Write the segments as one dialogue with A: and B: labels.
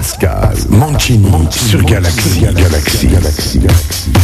A: Pascal Mancini, sur Galaxy. Galaxy. Galaxy. Galaxy.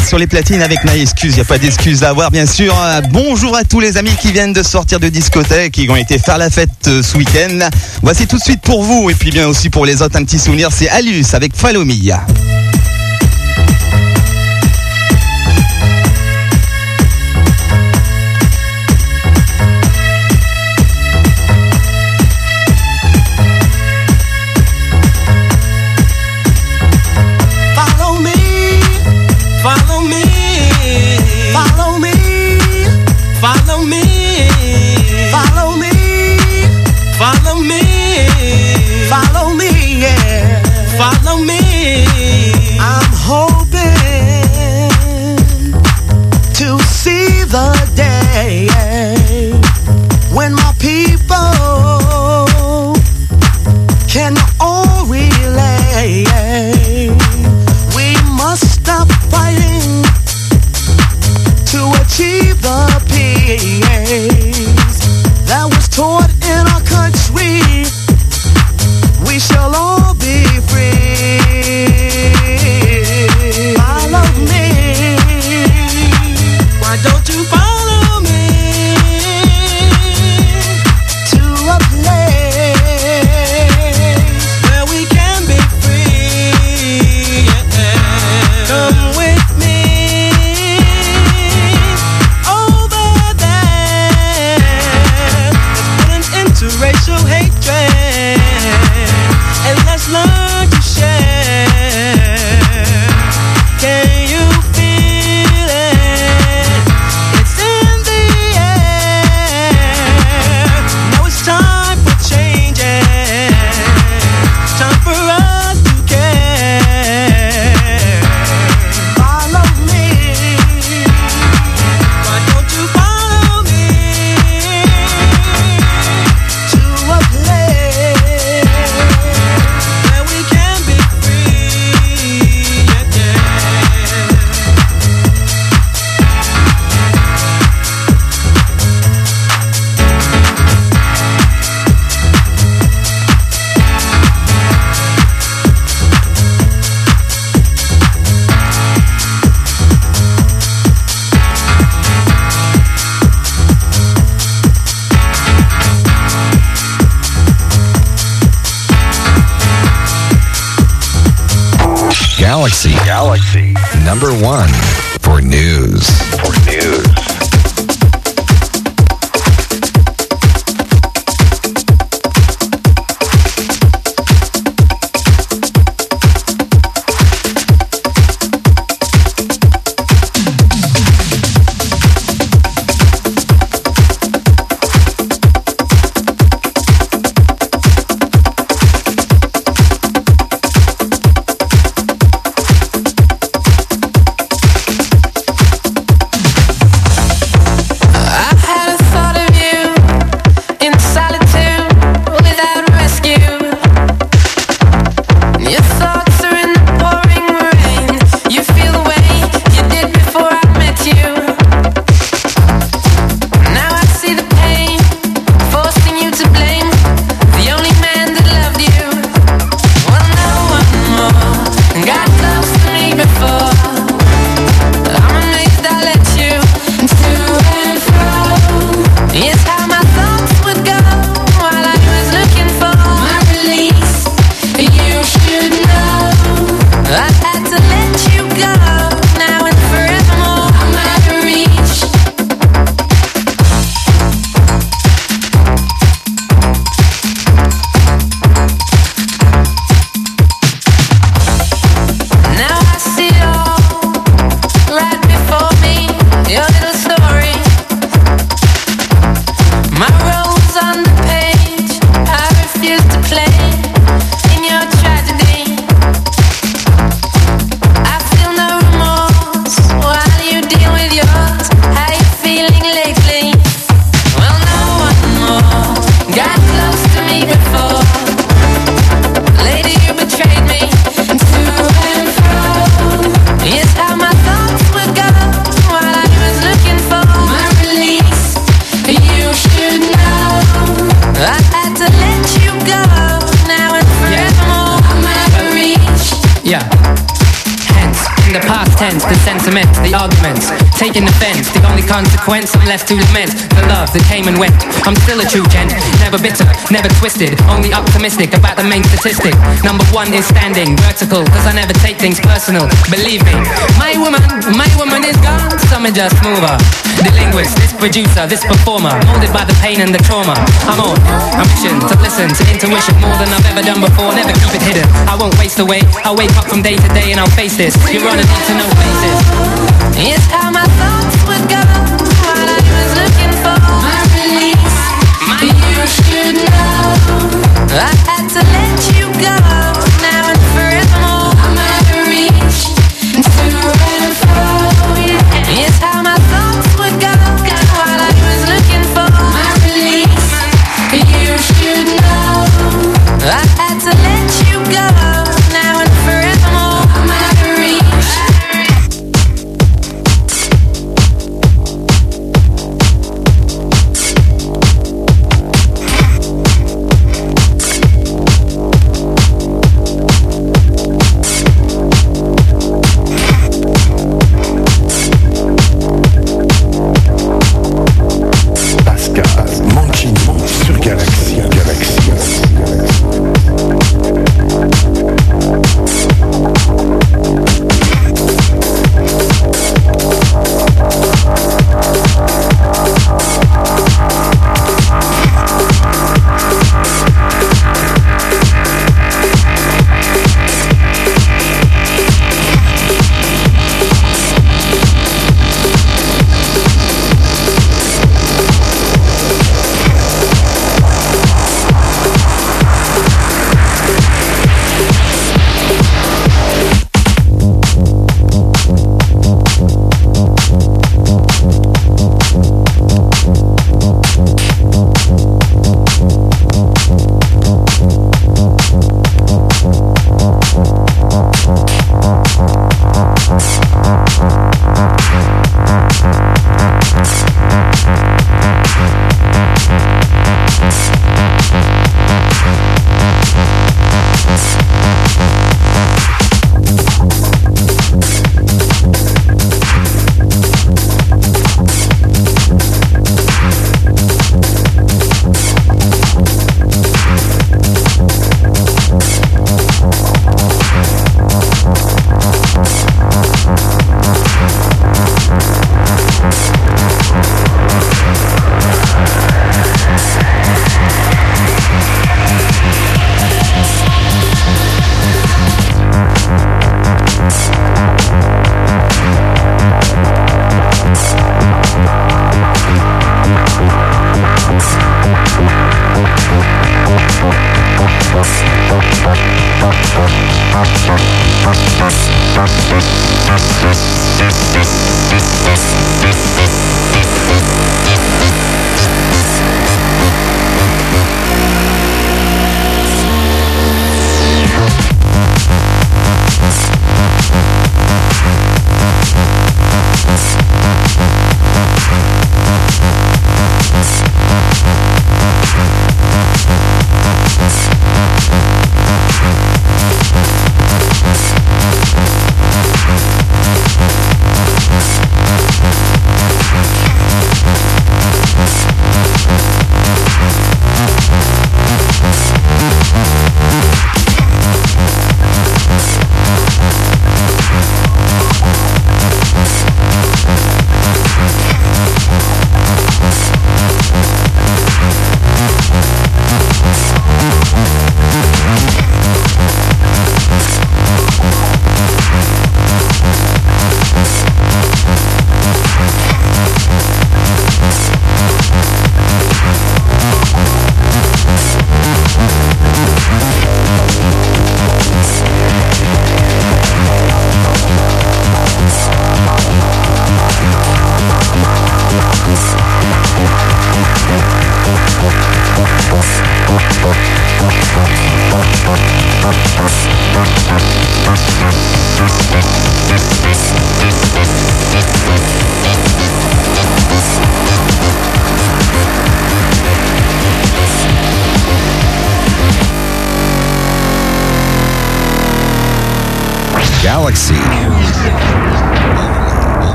B: sur les platines avec ma Excuse. Il n'y a pas d'excuse à avoir, bien sûr. Bonjour à tous les amis qui viennent de sortir de discothèque, qui ont été faire la fête euh, ce week-end. Voici tout de suite pour vous et puis bien aussi pour les autres un petit souvenir. C'est Alus avec Follow Me.
C: listed. Only
D: optimistic about the main statistic. Number one is standing vertical, cause I never take things personal. Believe me, my woman, my woman is gone. Some are move mover. The linguist, this producer, this performer, molded by the pain and the trauma. I'm on a mission to listen to intuition more than I've ever done before. Never keep it hidden. I won't waste away. I'll wake up from day to day and I'll face this. You're on a need to know basis.
C: It's time I had to let you go.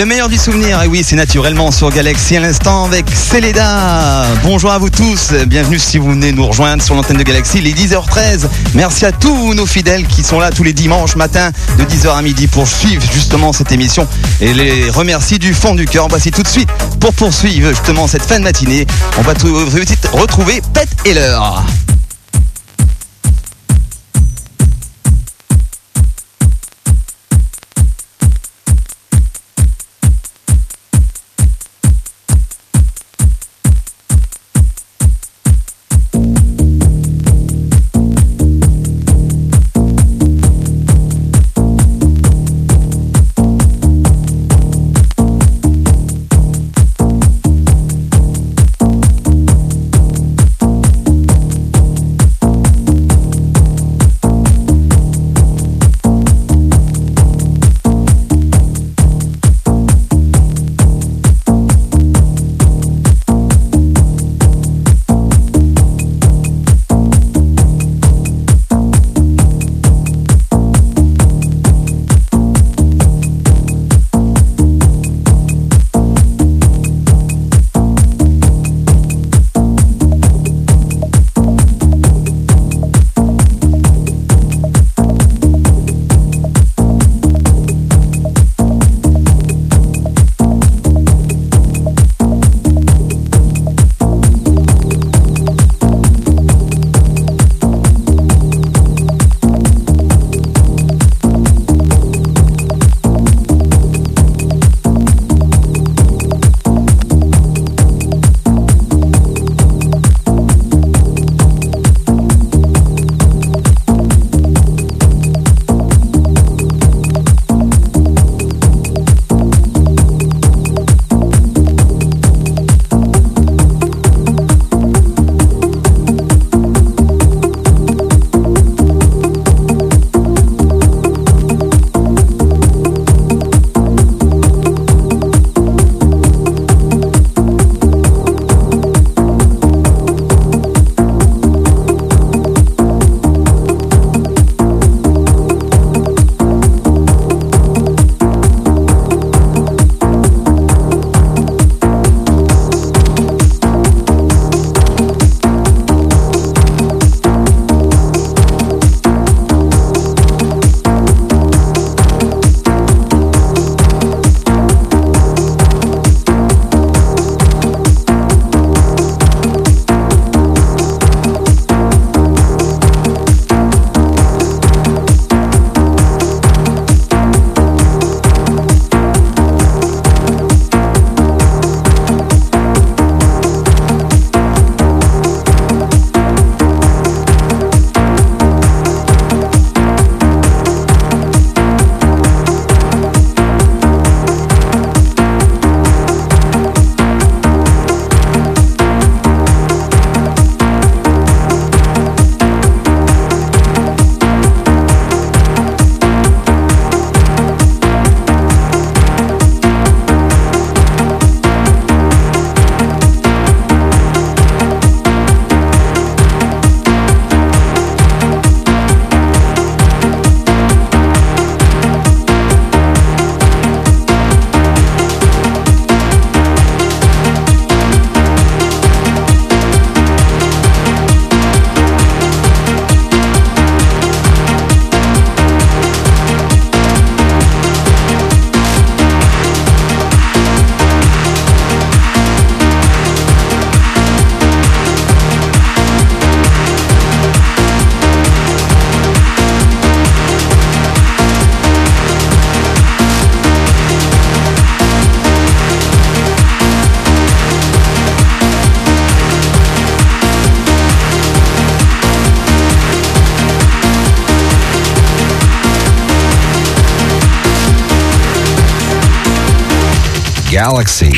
B: Le meilleur du souvenir, et oui, c'est naturellement sur Galaxy à l'instant avec Céleda. Bonjour à vous tous, bienvenue si vous venez nous rejoindre sur l'antenne de Galaxy, il est 10h13. Merci à tous nos fidèles qui sont là tous les dimanches matin de 10h à midi pour suivre justement cette émission et les remercie du fond du cœur. Voici tout de suite pour poursuivre justement cette fin de matinée. On va tout de suite retrouver Pet et l'heure.
E: galaxy.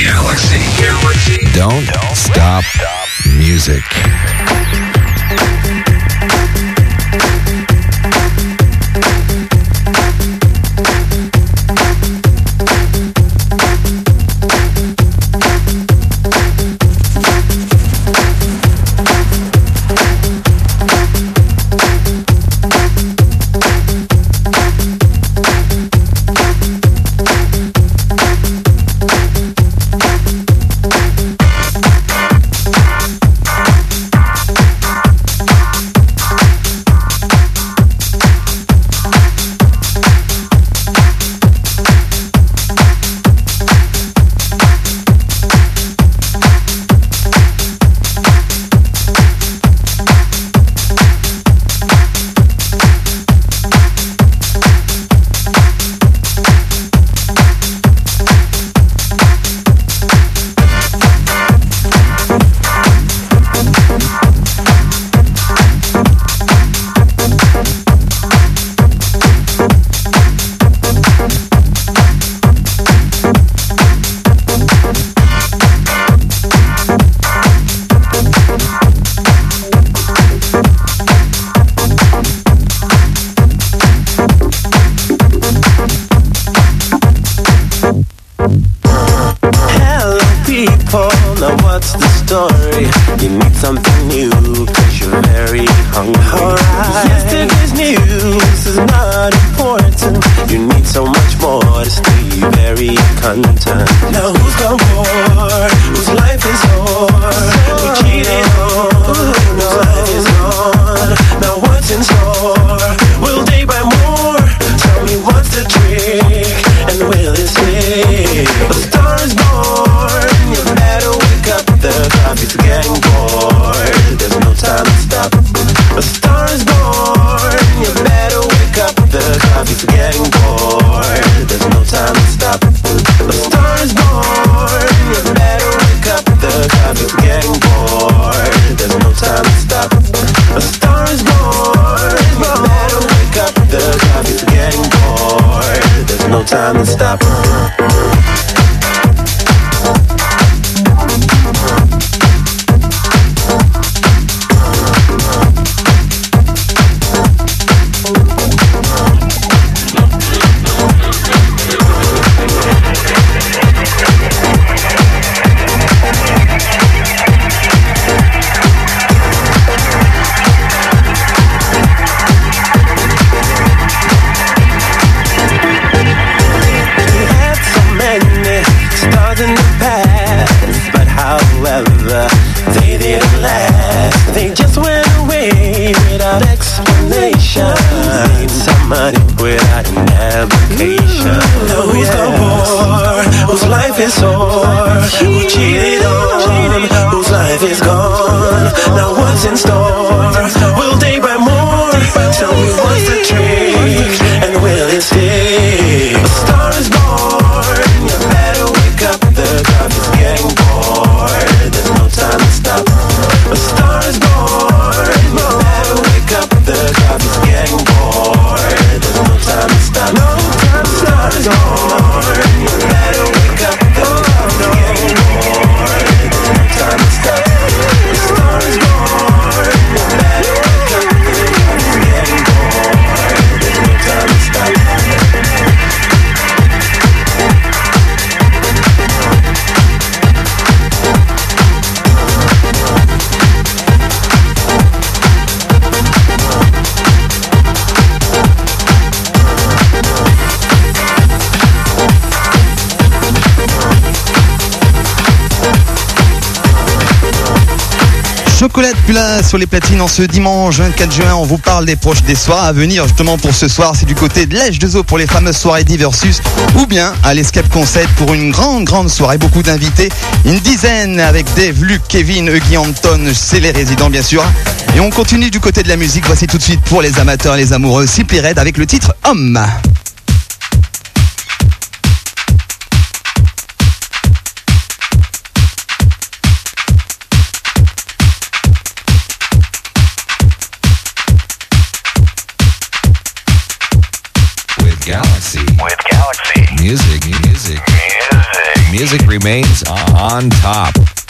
B: sur les platines en ce dimanche 24 juin. On vous parle des proches des soirs à venir. Justement pour ce soir, c'est du côté de l'Èche de Zoo pour les fameuses soirées Diversus ou bien à l'Escape Concert pour une grande, grande soirée. Beaucoup d'invités, une dizaine avec Dave, Luc, Kevin, Huggy Anton, c'est les résidents bien sûr. Et on continue du côté de la musique. Voici tout de suite pour les amateurs, les amoureux, Simply Red avec le titre Homme.
E: Galaxy.
A: With Galaxy.
E: Music, music,
A: music.
F: Music remains on top.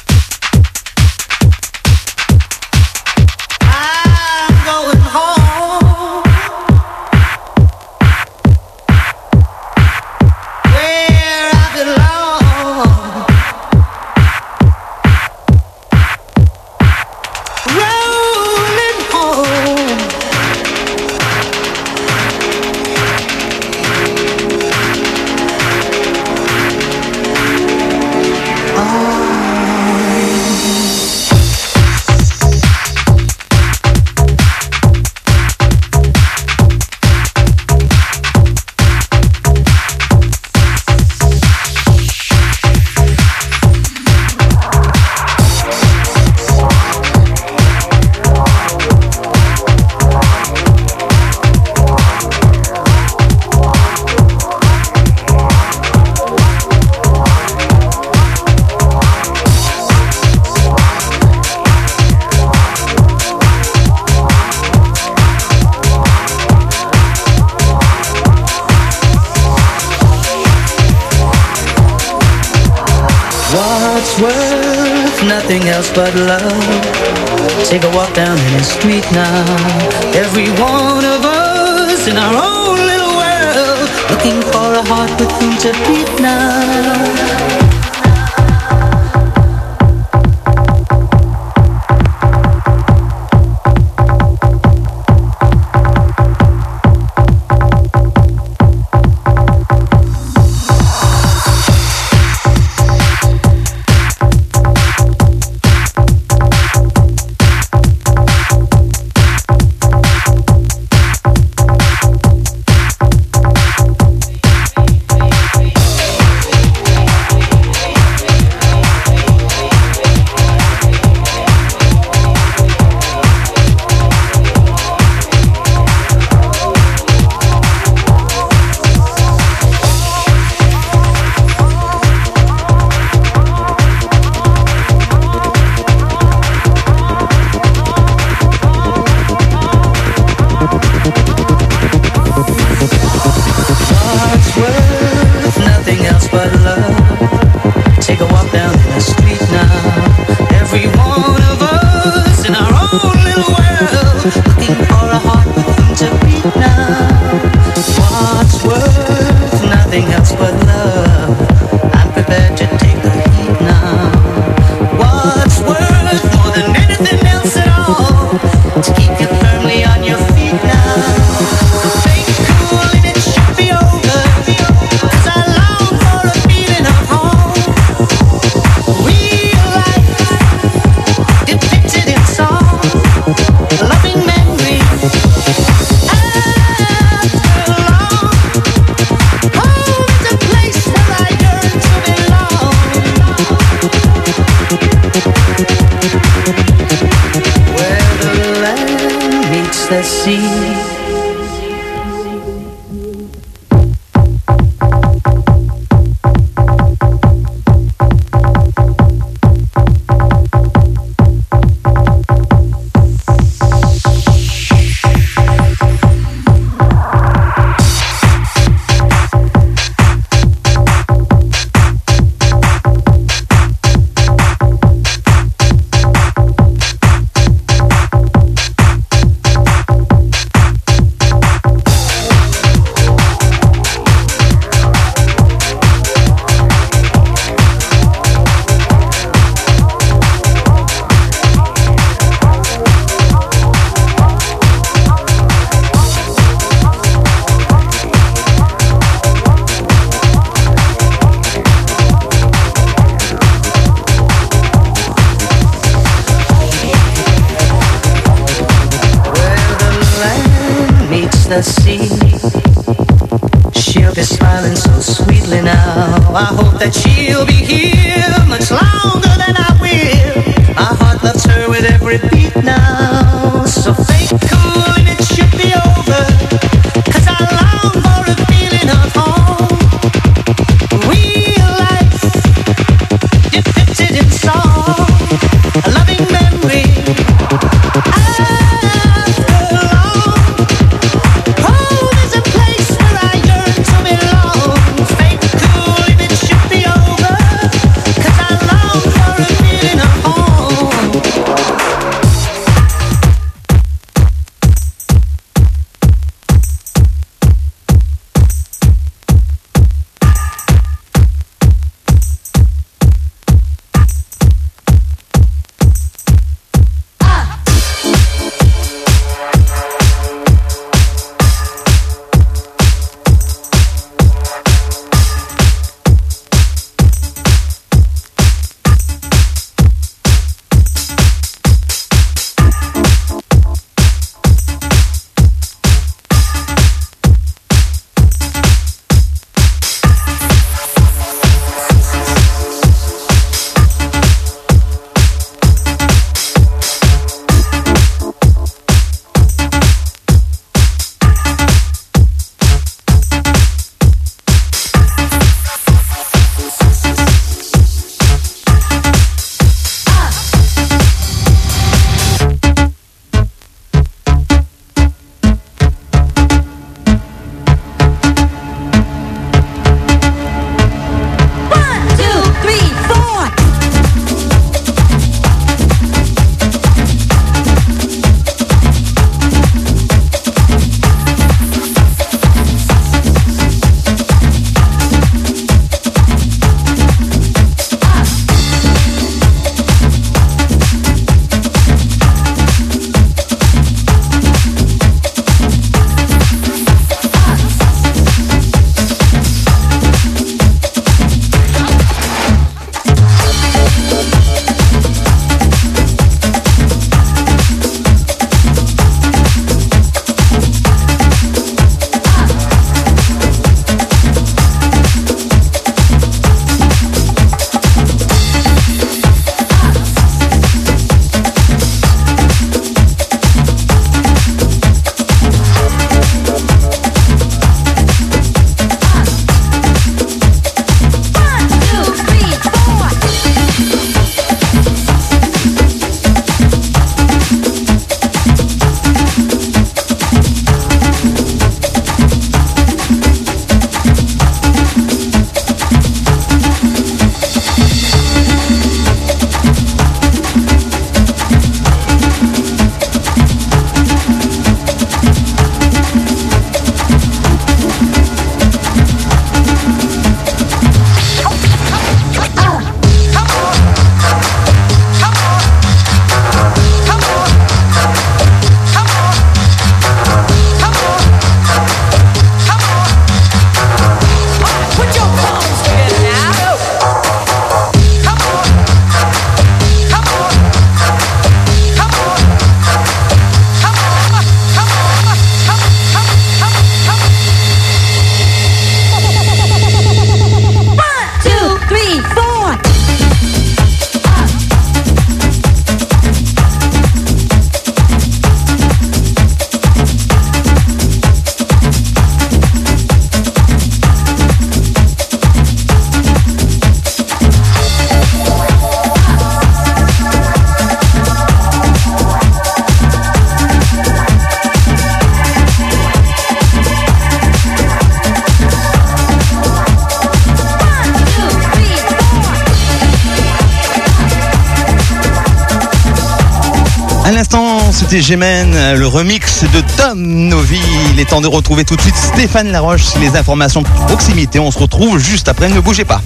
B: Euh, le remix de Tom Novi. Il est temps de retrouver tout de suite Stéphane Laroche. Les informations proximité, on se retrouve juste après. Ne bougez pas.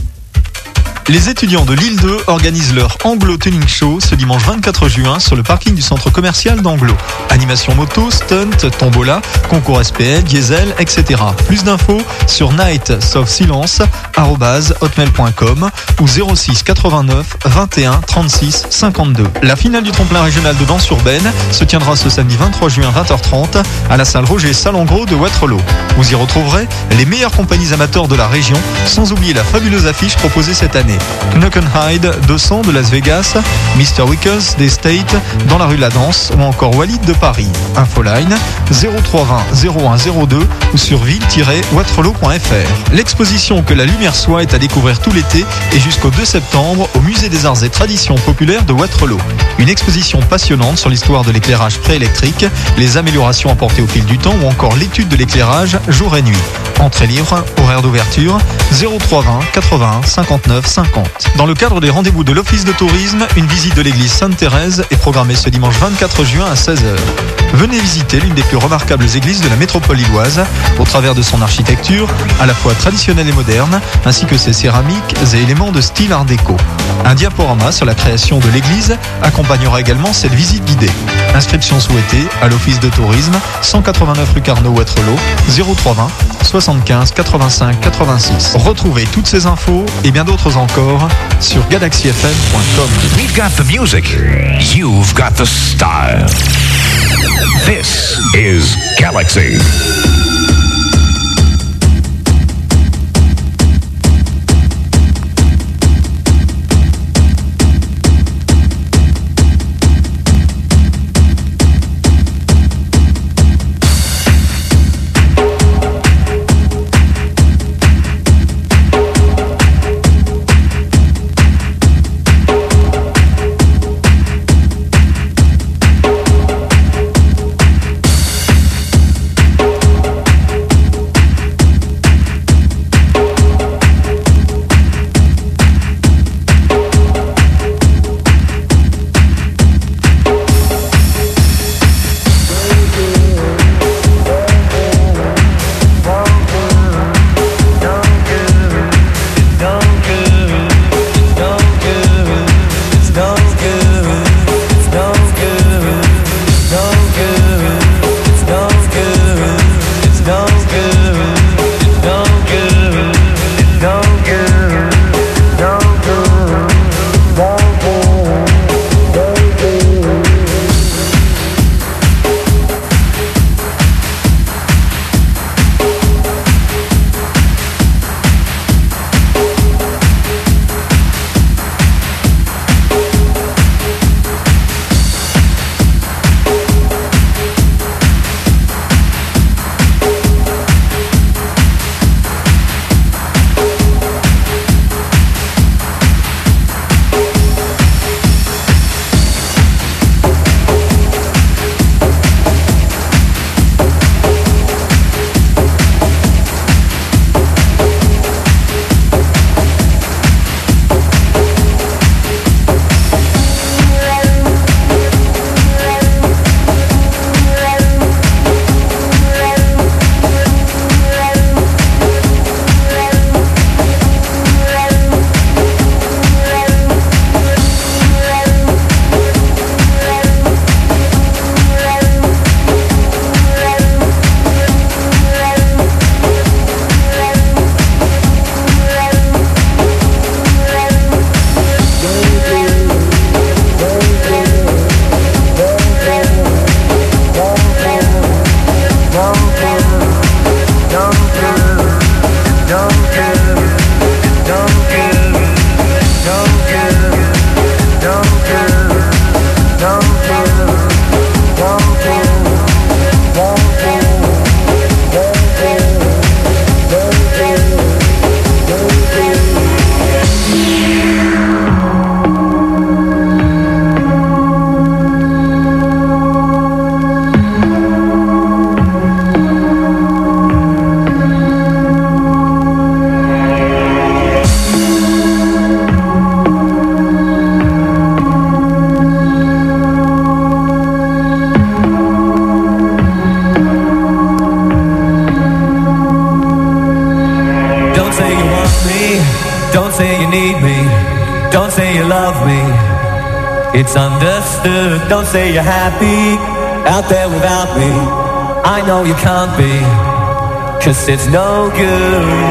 G: Les étudiants de l'île 2 organisent leur Anglo Tuning Show ce dimanche 24 juin sur le parking du centre commercial d'Anglo. Animation moto, stunt, tombola, concours SPL, diesel, etc. Plus d'infos sur night sauf silence hotmail.com ou 06 89 21 36 52. La finale du tremplin régional de danse urbaine se tiendra ce samedi 23 juin 20h30 à la salle Roger Salengro de Waterloo. Vous y retrouverez les meilleures compagnies amateurs de la région, sans oublier la fabuleuse affiche proposée cette année. Knockenhide 200 de Las Vegas, Mr. Wickers des States dans la rue La Danse ou encore Walid de Paris. Infoline 0320 0102 ou sur ville-waterloo.fr. L'exposition Que la lumière soit est à découvrir tout l'été et jusqu'au 2 septembre au Musée des Arts et Traditions Populaires de Waterloo. Une exposition passionnante sur l'histoire de l'éclairage préélectrique, les améliorations apportées au fil du temps ou encore l'étude de l'éclairage jour et nuit. Entrée libre, horaire d'ouverture 0320 81 59 50. Dans le cadre des rendez-vous de l'Office de tourisme, une visite de l'église Sainte-Thérèse est programmée ce dimanche 24 juin à 16h. Venez visiter l'une des plus remarquables églises de la métropole illoise, au travers de son architecture, à la fois traditionnelle et moderne, ainsi que ses céramiques et éléments de style art déco. Un diaporama sur la création de l'église accompagnera également cette visite guidée. Inscription souhaitée à l'Office de tourisme, 189 rue Carnot Waterloo, 0320 75 85 86. Retrouvez toutes ces infos et bien d'autres encore sur galaxyfm.com.
E: We've got the music. You've got the style. This is Galaxy.
H: Don't say you're happy out there without me. I know you can't be, cause it's no good.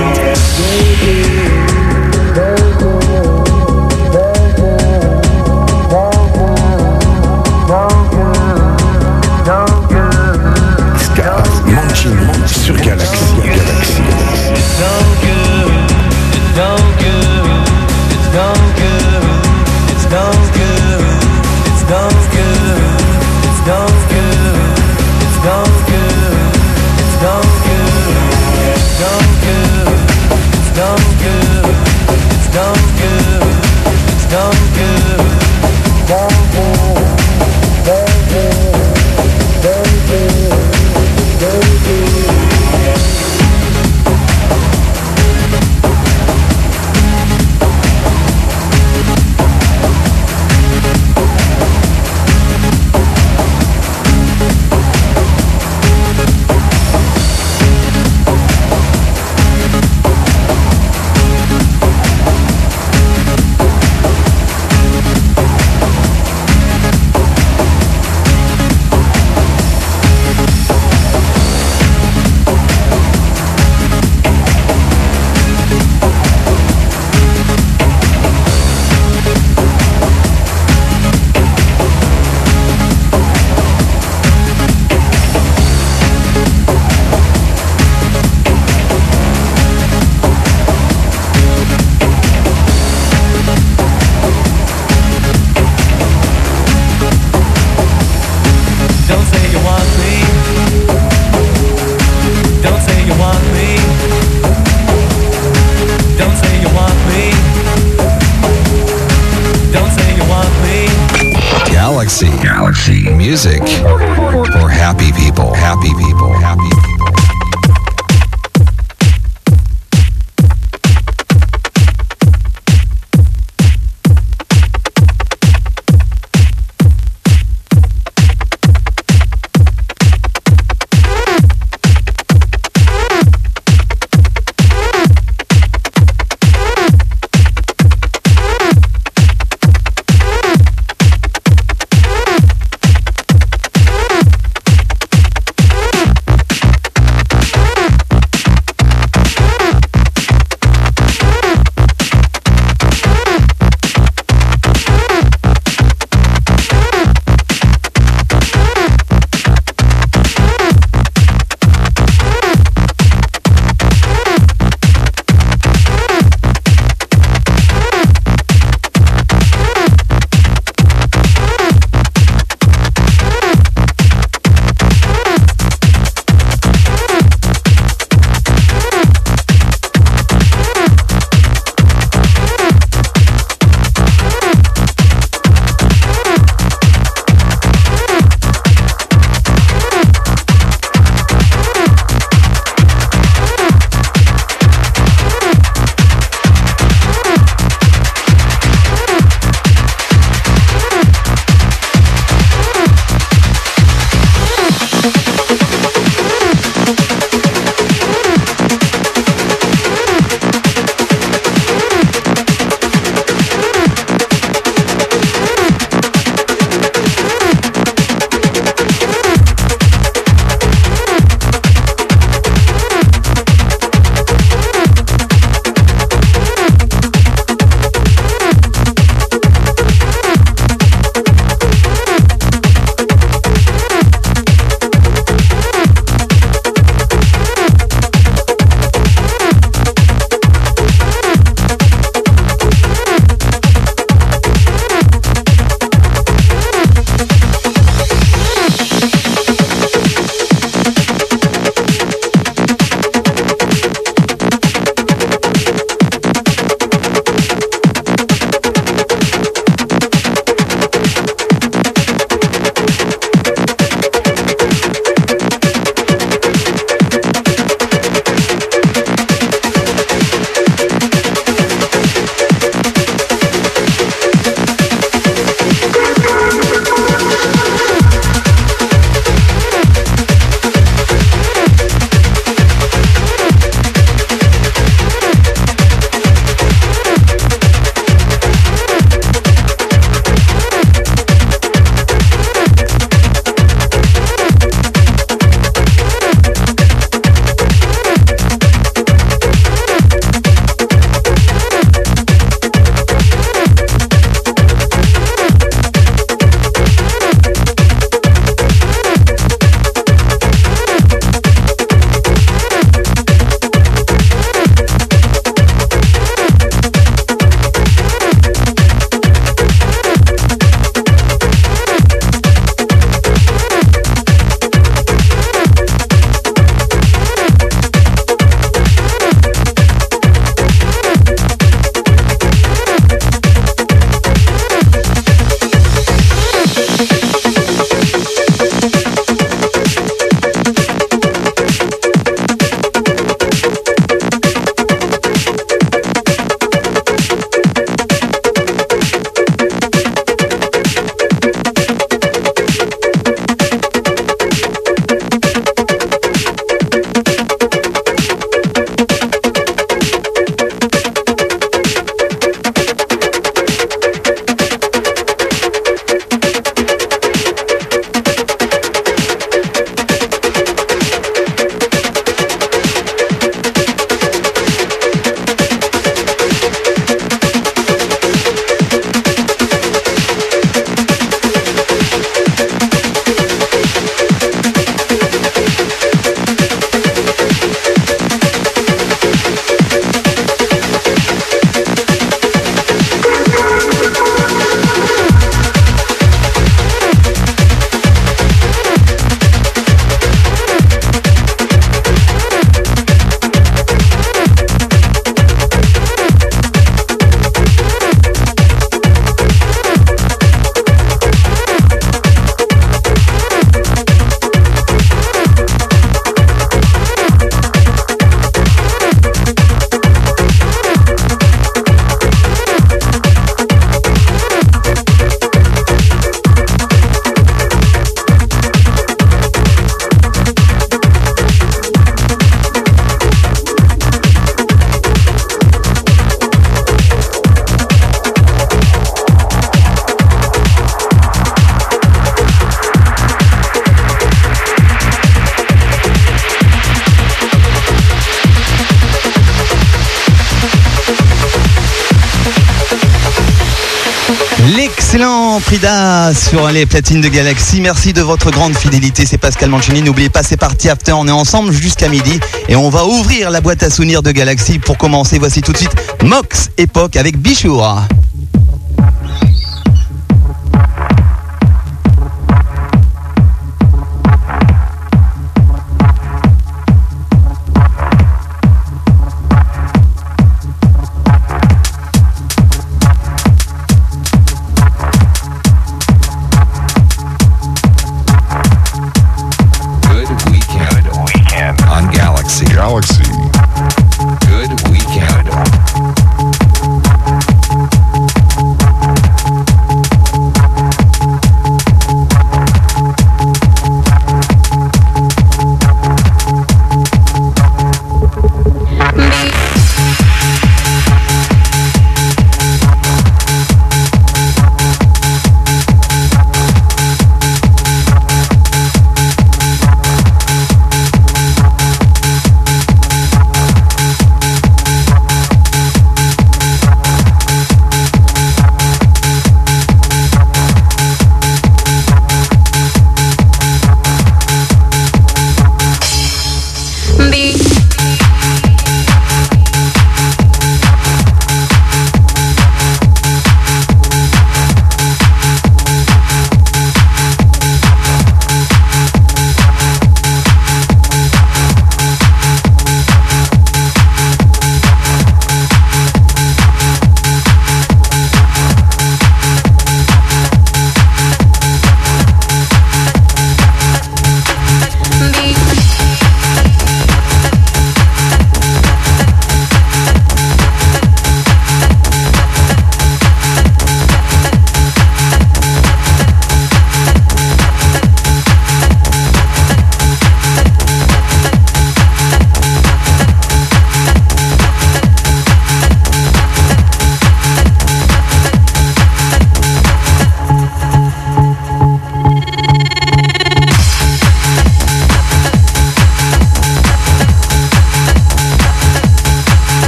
A: Sur
B: les platines de Galaxy. Merci de votre grande fidélité. C'est Pascal Mancini. N'oubliez pas, c'est parti after. On est ensemble jusqu'à midi et on va ouvrir la boîte à souvenirs de Galaxy. Pour commencer, voici tout de suite Mox Époque avec Bichour.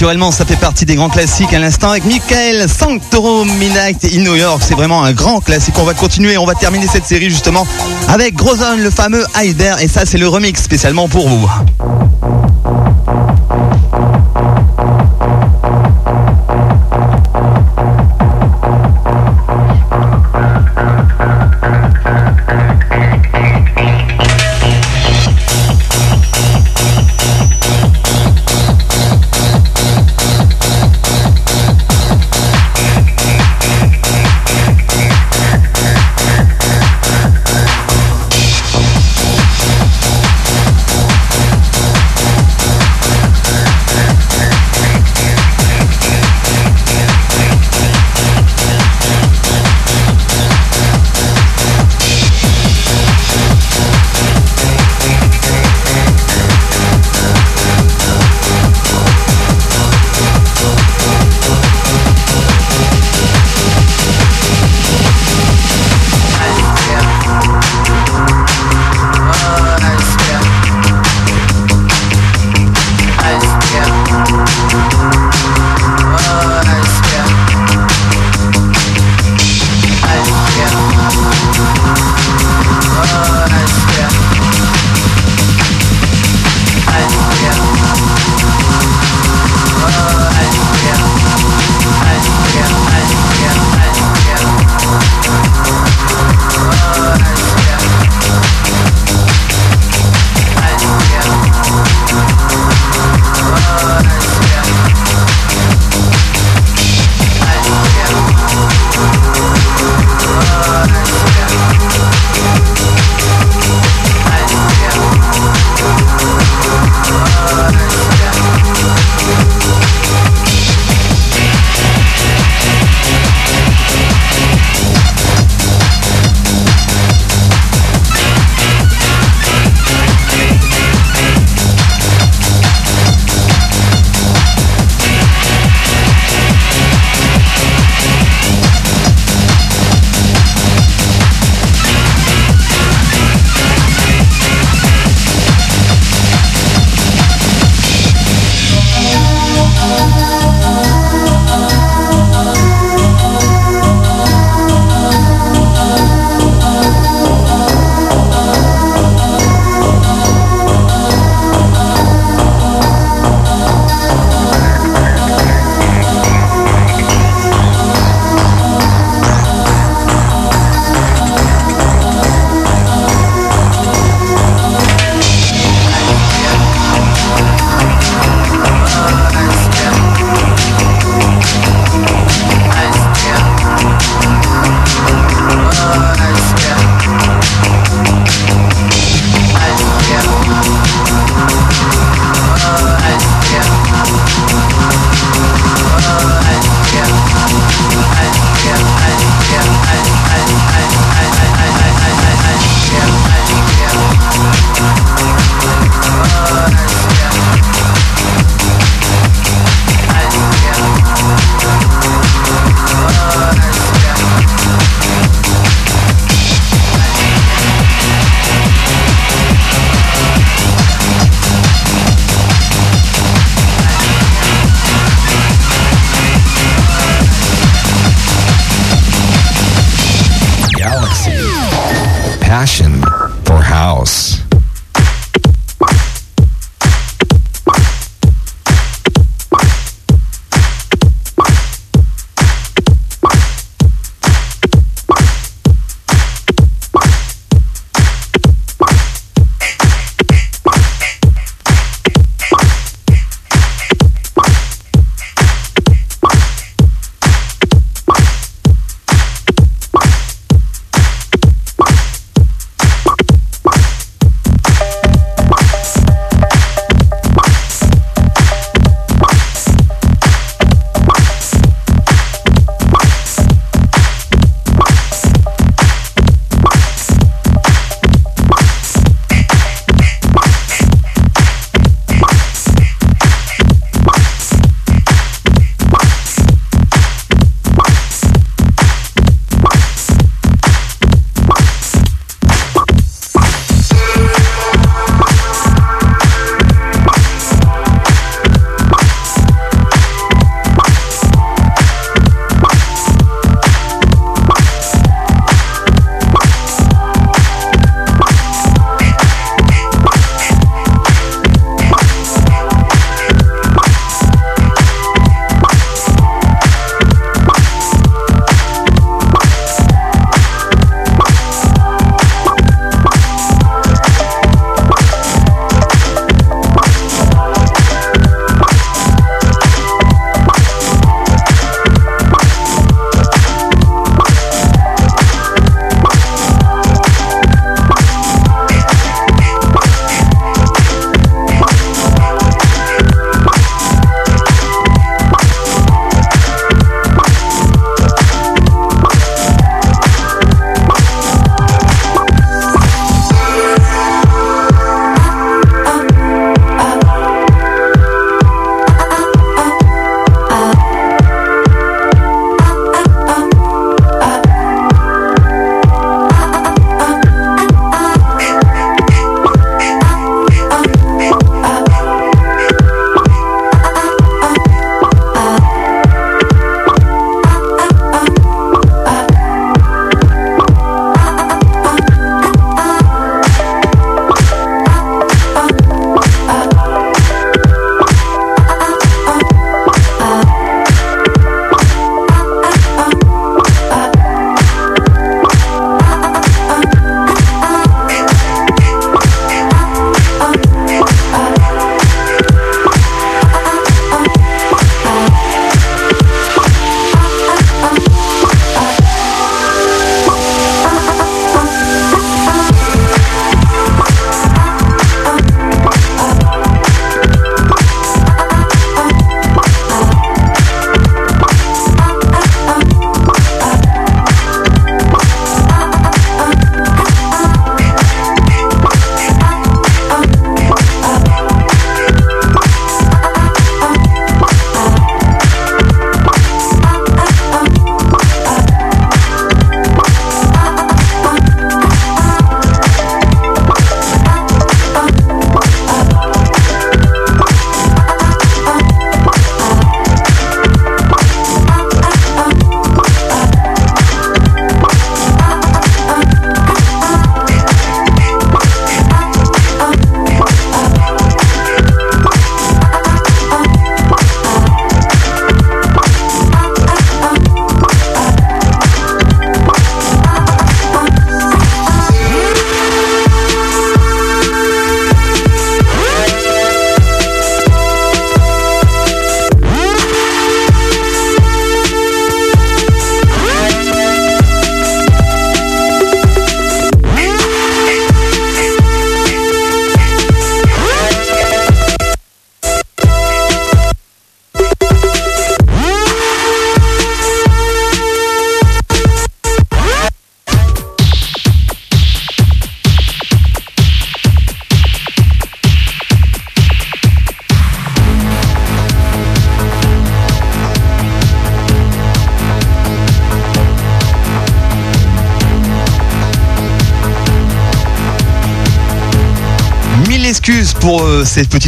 B: Naturellement, ça fait partie des grands classiques à l'instant avec Michael Sanctoro Midnight in New York. C'est vraiment un grand classique. On va continuer, on va terminer cette série justement avec Grozon, le fameux Heider. Et ça, c'est le remix spécialement pour vous.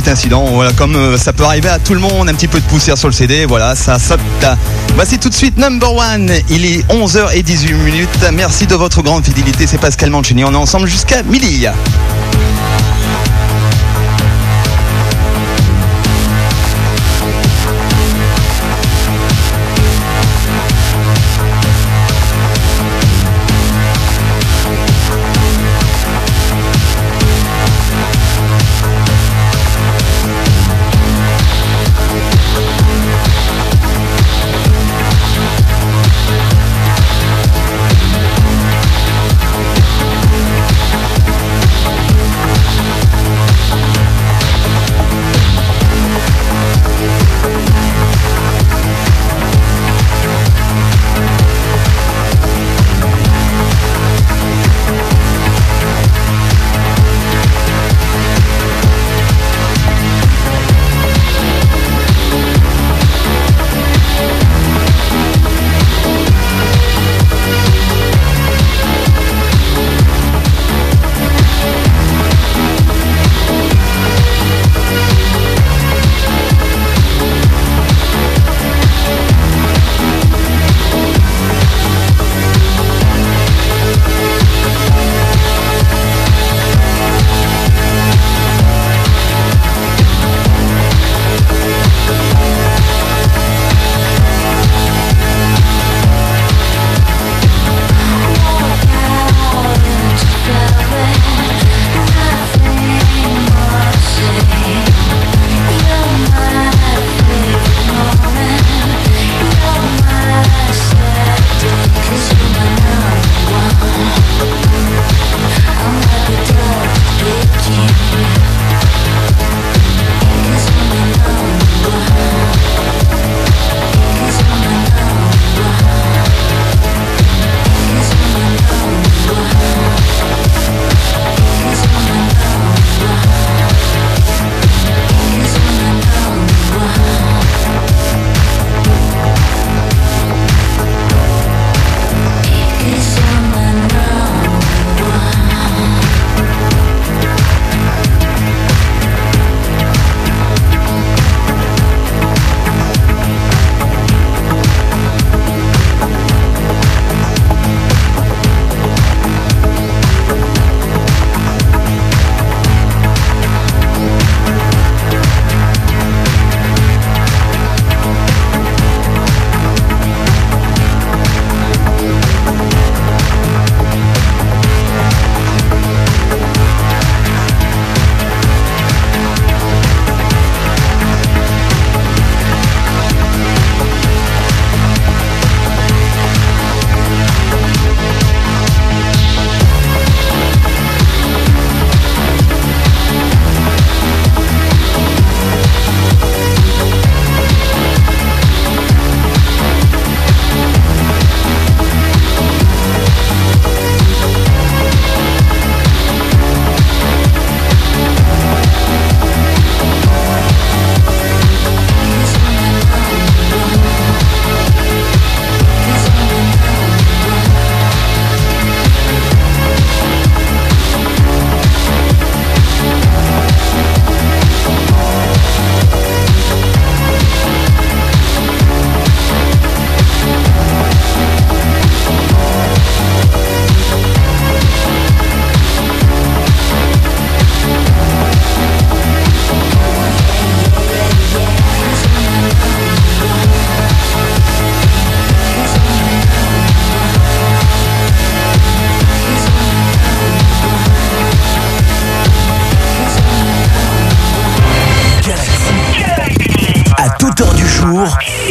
I: Incidents. Voilà, comme euh, ça peut arriver à tout le monde, un petit peu de poussière sur le CD. Voilà, ça saute. Voici tout de suite number one. Il est 11h18 minutes. Merci de votre grande fidélité. C'est Pascal Mancini. On est ensemble jusqu'à midi.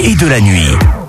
J: Et de la nuit.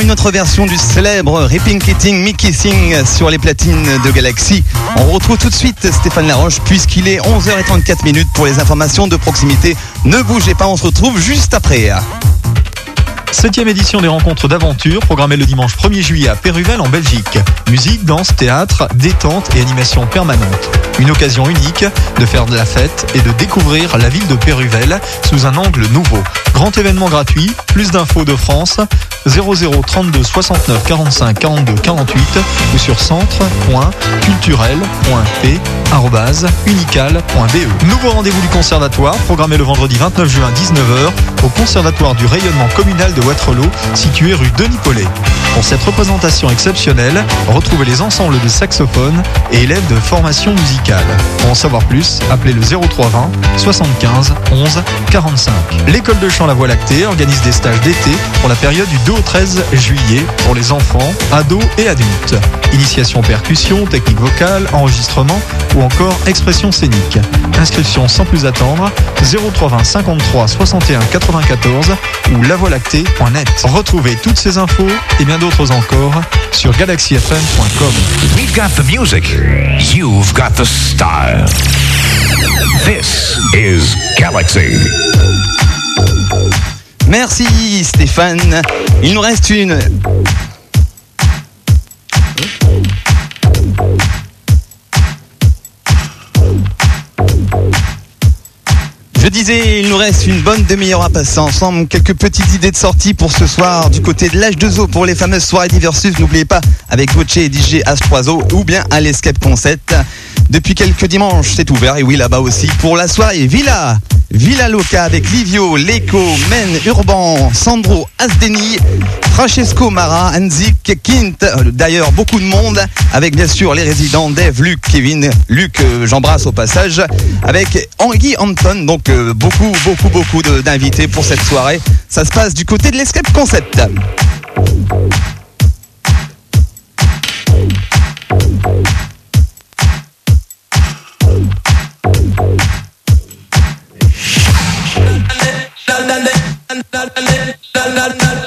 B: Une autre version du célèbre Ripping Kitting Mickey Sing sur les platines de Galaxy. On retrouve tout de suite Stéphane Laroche puisqu'il est 11h34 minutes pour les informations de proximité. Ne bougez pas, on se retrouve juste après.
G: Septième édition des rencontres d'aventure, programmée le dimanche 1er juillet à Péruvel en Belgique. Musique, danse, théâtre, détente et animation permanente. Une occasion unique de faire de la fête et de découvrir la ville de Péruvel sous un angle nouveau. Grand événement gratuit, plus d'infos de France, 00 32 69 45 42 48 ou sur centre.culturel.p.unical.be. Nouveau rendez-vous du conservatoire, programmé le vendredi 29 juin 19h au conservatoire du rayonnement communal de Waterloo, situé rue Denis Paulet. Pour cette représentation exceptionnelle, retrouvez les ensembles de saxophones et élèves de formation musicale. Pour en savoir plus, appelez le 0320 75 11 45. L'école de chant La Voie Lactée organise des stages d'été pour la période du 2 au 13 juillet pour les enfants, ados et adultes. Initiation percussion, technique vocale, enregistrement ou encore expression scénique. Inscription sans plus attendre 0320 53 61 94 ou lavoilactée.net. Retrouvez toutes ces infos et bien d'autres encore sur galaxyfm.com.
E: We've got the music. You've got the style. This is Galaxy.
B: Merci Stéphane. Il nous reste une. Je disais, il nous reste une bonne demi-heure à passer ensemble. Quelques petites idées de sortie pour ce soir du côté de l'âge de zoo pour les fameuses soirées diverses. N'oubliez pas avec Gauthier et DJ H3O ou bien à l'Escape Concept. Depuis quelques dimanches, c'est ouvert et oui là-bas aussi pour la soirée Villa. Villa Loca avec Livio, Leco, Men, Urban, Sandro, Asdeni, Francesco Mara, Anzik, Kint, euh, d'ailleurs beaucoup de monde, avec bien sûr les résidents Dave, Luc, Kevin, Luc, euh, j'embrasse au passage, avec Henri Hampton, donc euh, beaucoup, beaucoup, beaucoup d'invités pour cette soirée. Ça se passe du côté de l'Escape Concept. la la la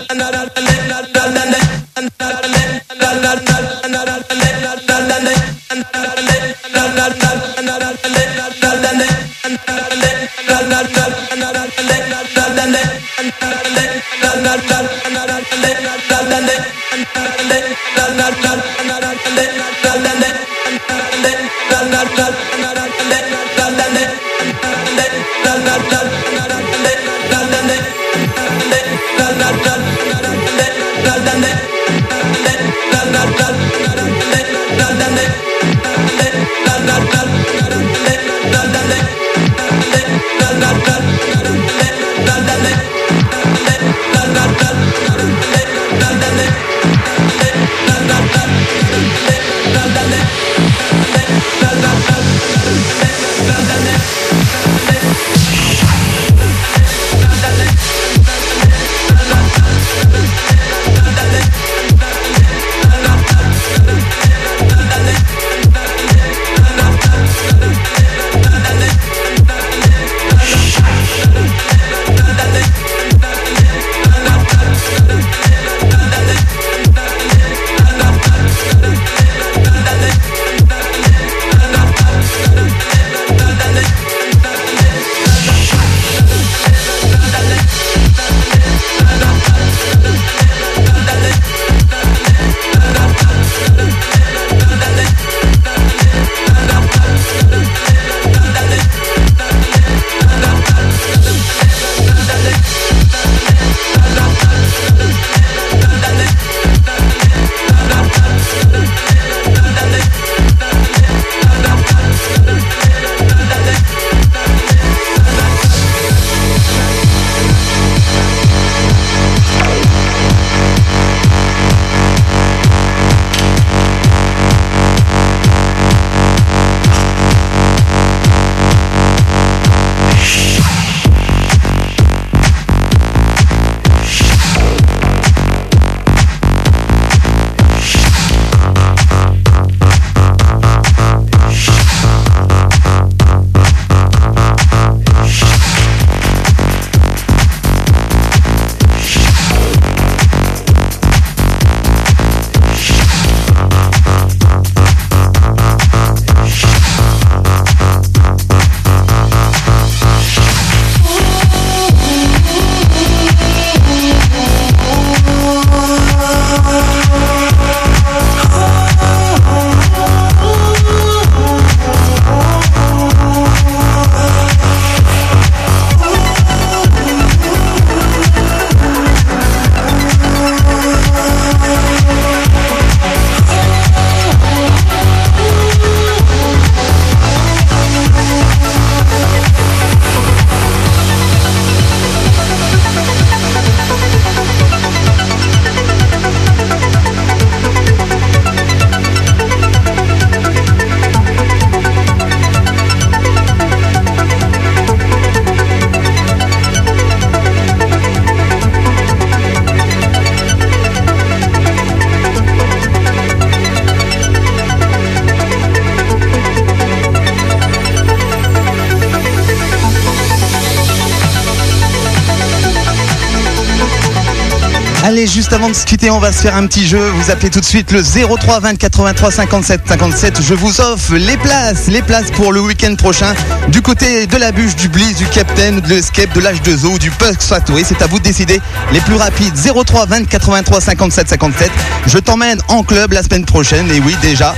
B: on va se faire un petit jeu. Vous appelez tout de suite le 03 20 83 57 57. Je vous offre les places, les places pour le week-end prochain du côté de la bûche, du Bliss, du Captain, de l'Escape, de l'Âge de Zoo, du Puck Factory. C'est à vous de décider. Les plus rapides 03 20 83 57 57. Je t'emmène en club la semaine prochaine. Et oui, déjà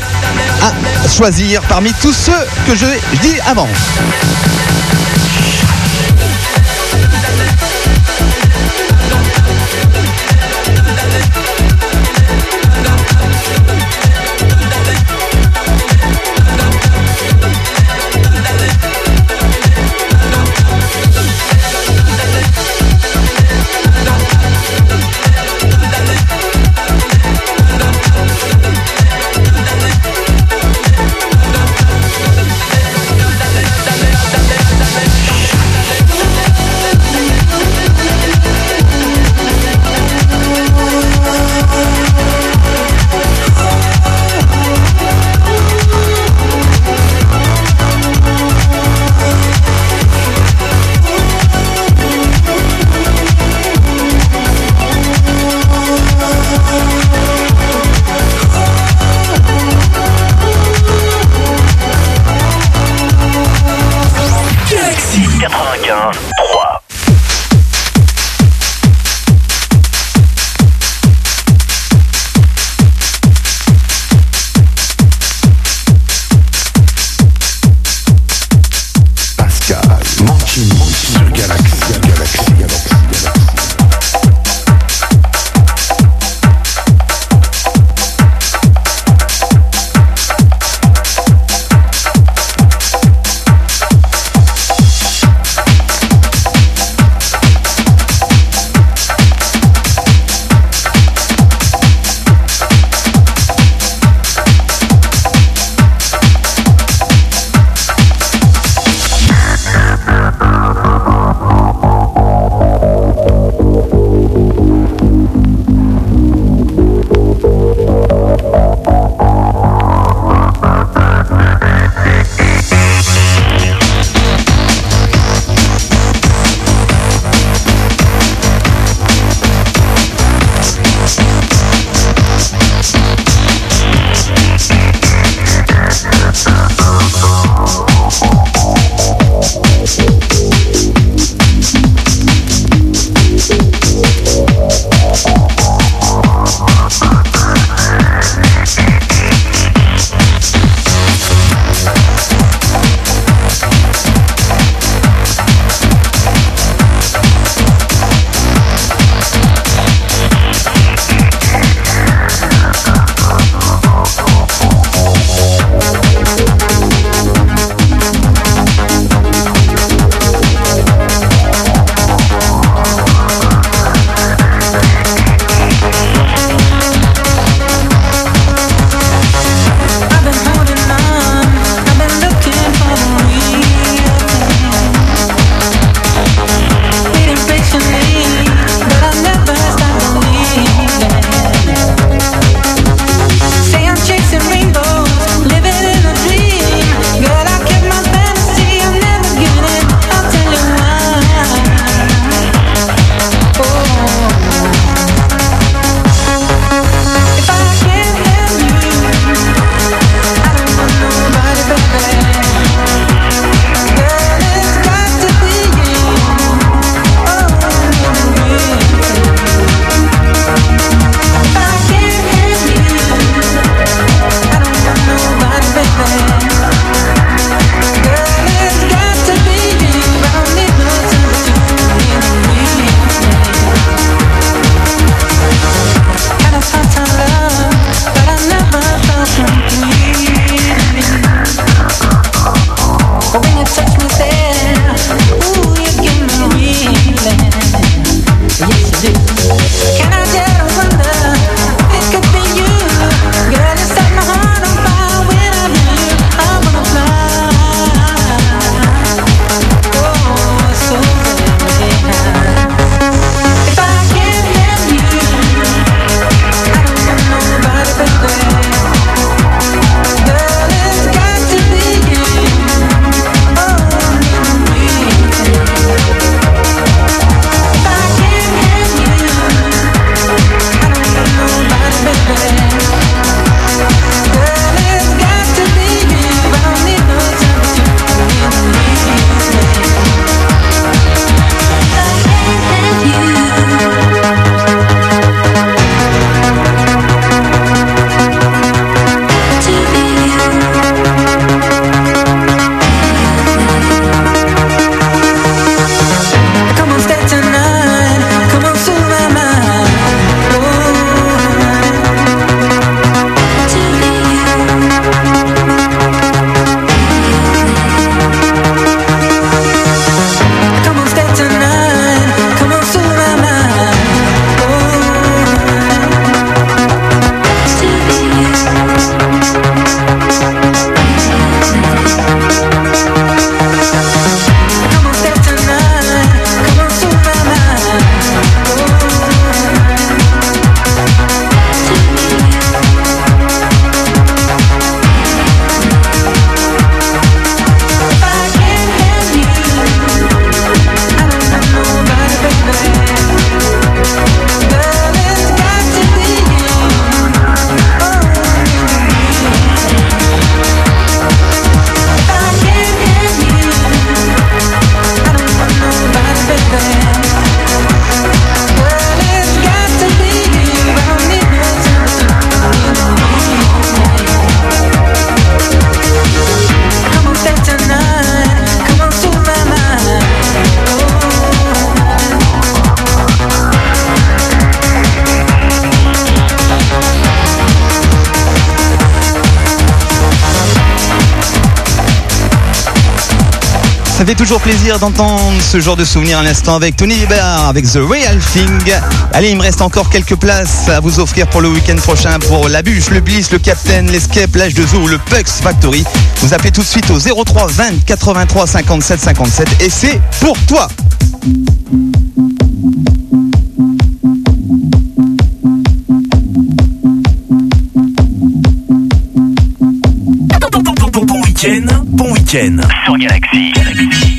B: à choisir parmi tous ceux que je dis avant. Fait toujours plaisir d'entendre ce genre de souvenir à l'instant avec Tony Hébert, avec The Real Thing. Allez, il me reste encore quelques places à vous offrir pour le week-end prochain pour la bûche, le bliss, le captain, l'escape, l'âge de zoo le Pux Factory. Vous appelez tout de suite au 03 20 83 57 57 et c'est pour toi.
J: Week-end. Sur Galaxy.
K: Thank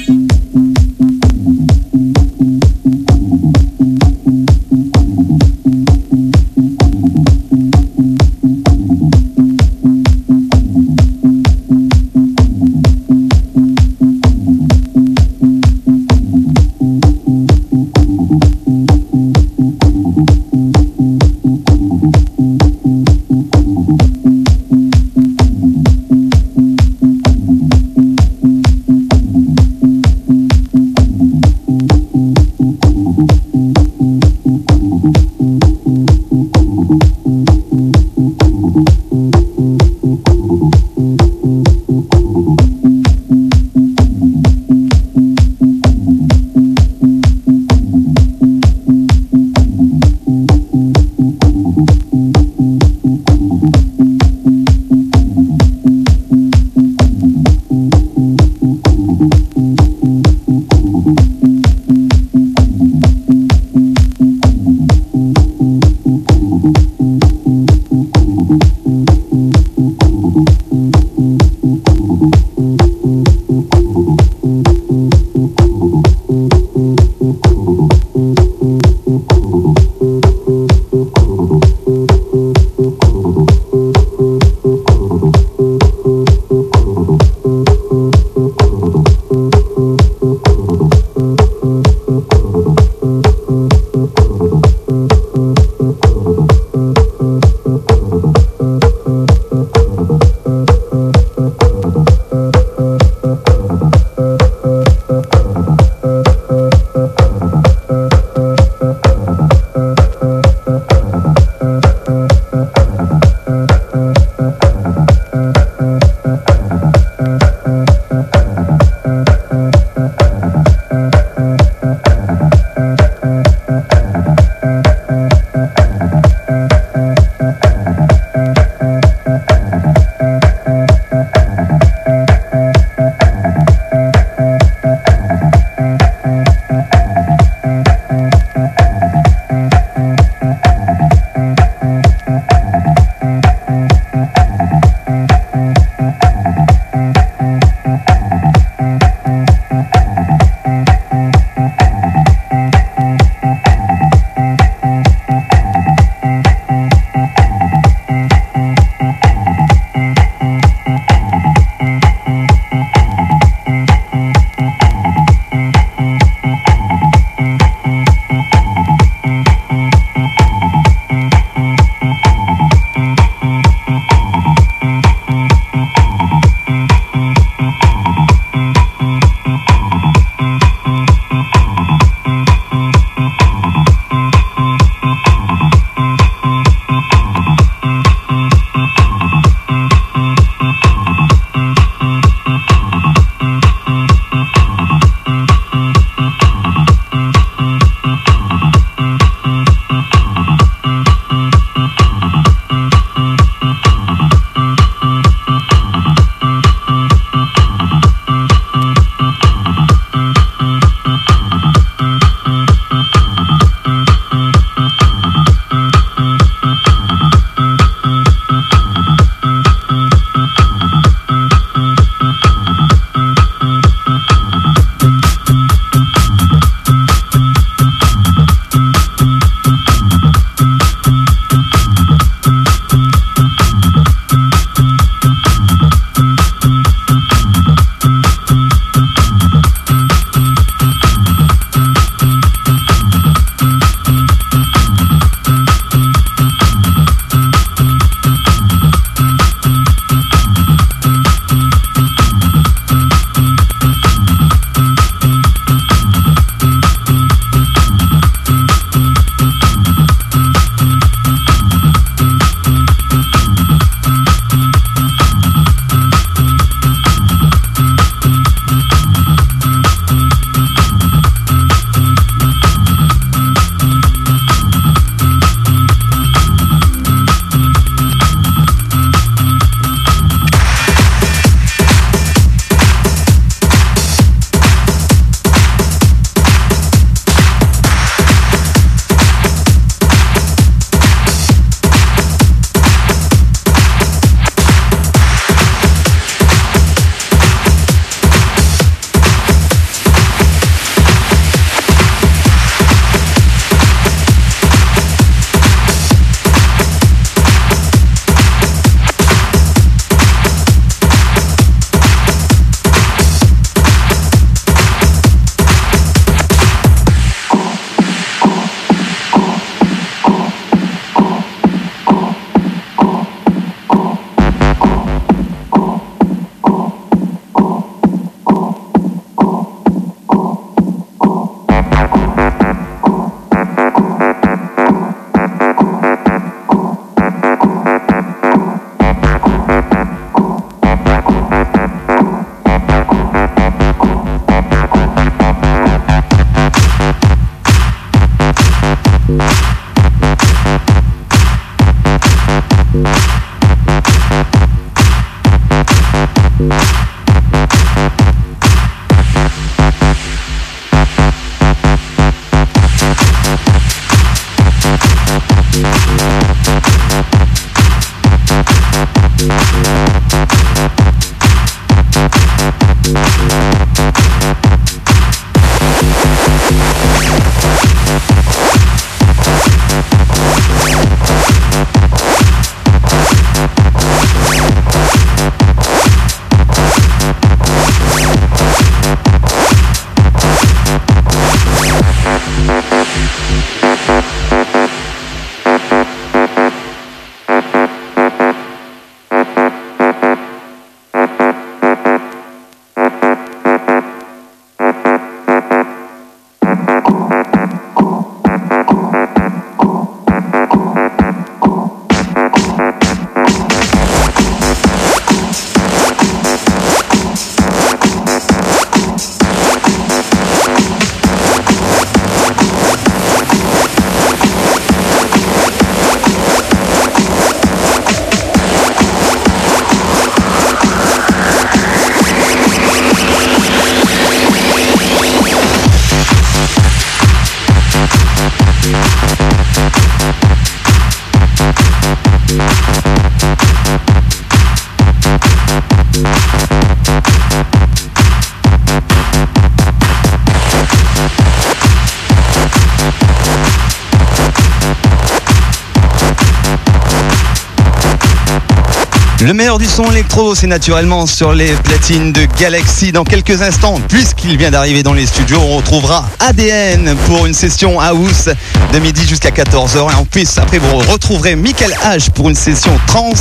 I: Le meilleur du son électro, c'est naturellement sur les platines de Galaxy. Dans quelques instants, puisqu'il vient d'arriver dans les studios, on retrouvera ADN pour une session house de midi jusqu'à 14h. Et en plus, après, vous retrouverez Michael H pour une session trans.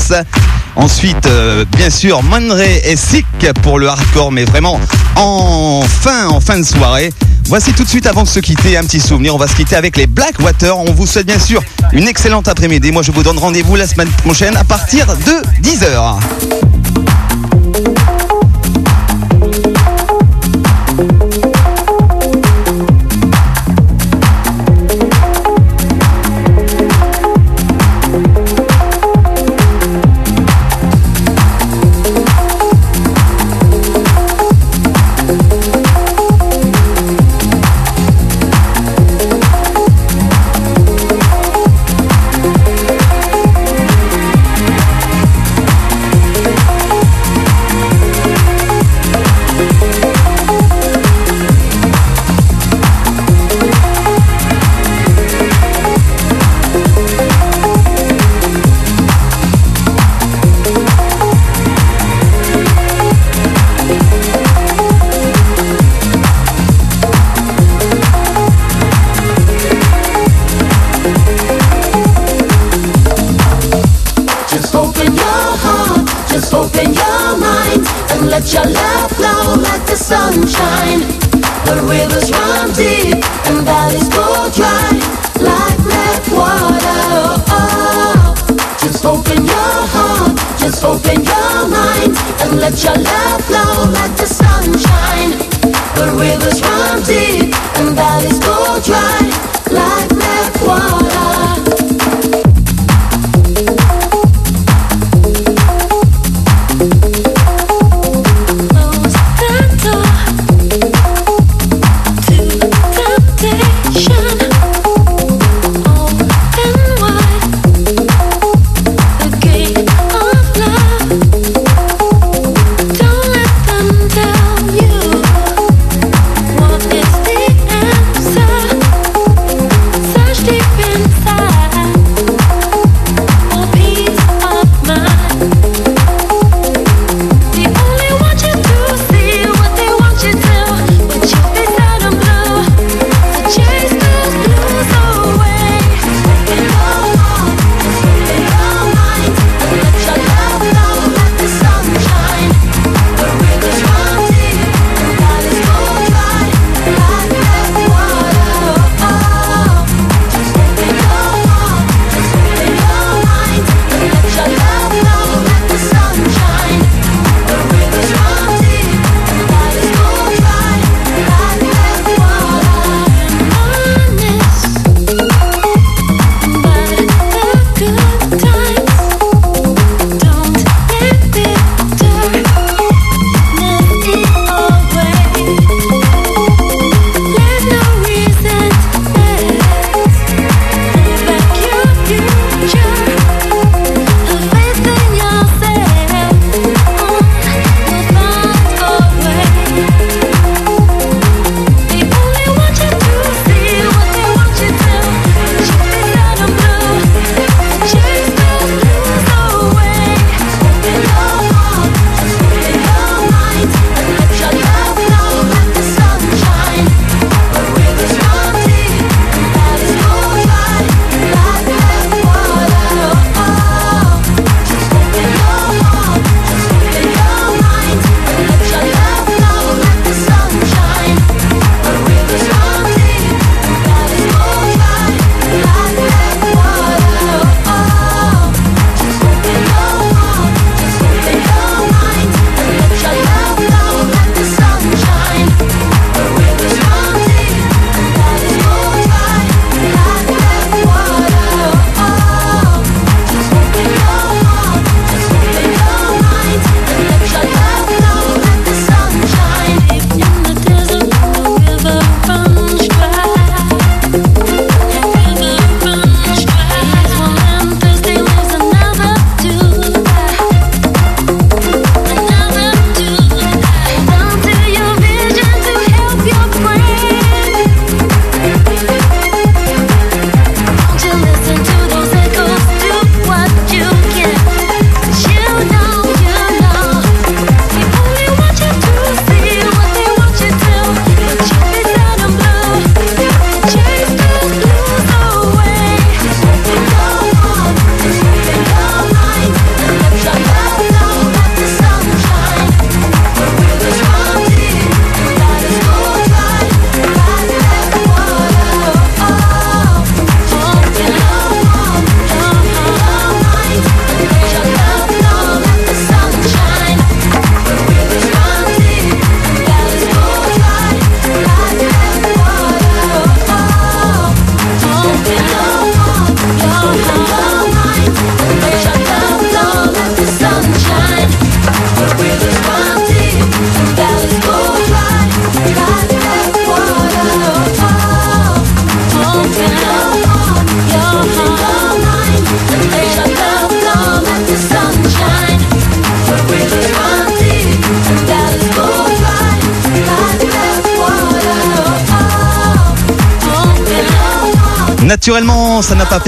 I: Ensuite, euh, bien sûr, Man Ray et Sick pour le hardcore, mais vraiment en fin, en fin de soirée. Voici tout de suite, avant de se quitter, un petit souvenir. On va se quitter avec les Blackwater. On vous souhaite bien sûr une excellente après-midi. Moi, je vous donne rendez-vous la semaine prochaine à partir de 10h.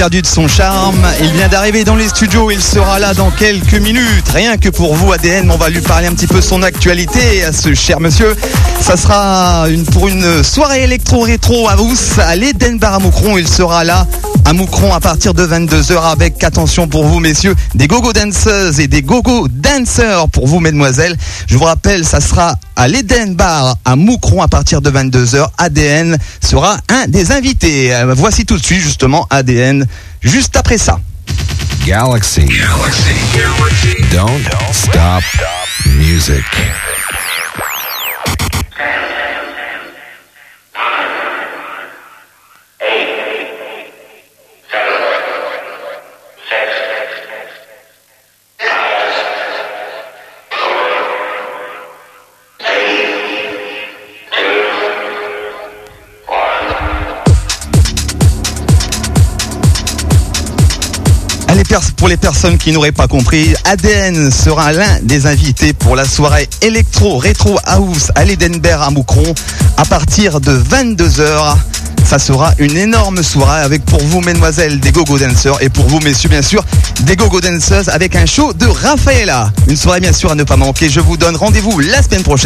B: De son charme. Il vient d'arriver dans les studios. Il sera là dans quelques minutes. Rien que pour vous, ADN, on va lui parler un petit peu son actualité à ce cher monsieur. Ça sera une, pour une soirée électro-rétro à Rousse, à l'Eden Bar à Moucron. Il sera là à Moucron à partir de 22h avec, attention pour vous messieurs, des gogo dancers et des gogo dancers pour vous mesdemoiselles. Je vous rappelle, ça sera à l'Eden Bar à Moucron à partir de 22h. ADN sera un des invités. Euh, Voici tout de suite justement ADN juste après ça.
L: Galaxy. Don't stop music.
B: Pour les personnes qui n'auraient pas compris, ADN sera l'un des invités pour la soirée électro rétro house à l'Edenberg à Moucron à partir de 22h. Ça sera une énorme soirée avec pour vous, mesdemoiselles, des gogo dancers et pour vous, messieurs, bien sûr, des gogo dancers avec un show de Rafaela. Une soirée, bien sûr, à ne pas manquer. Je vous donne rendez-vous la semaine prochaine.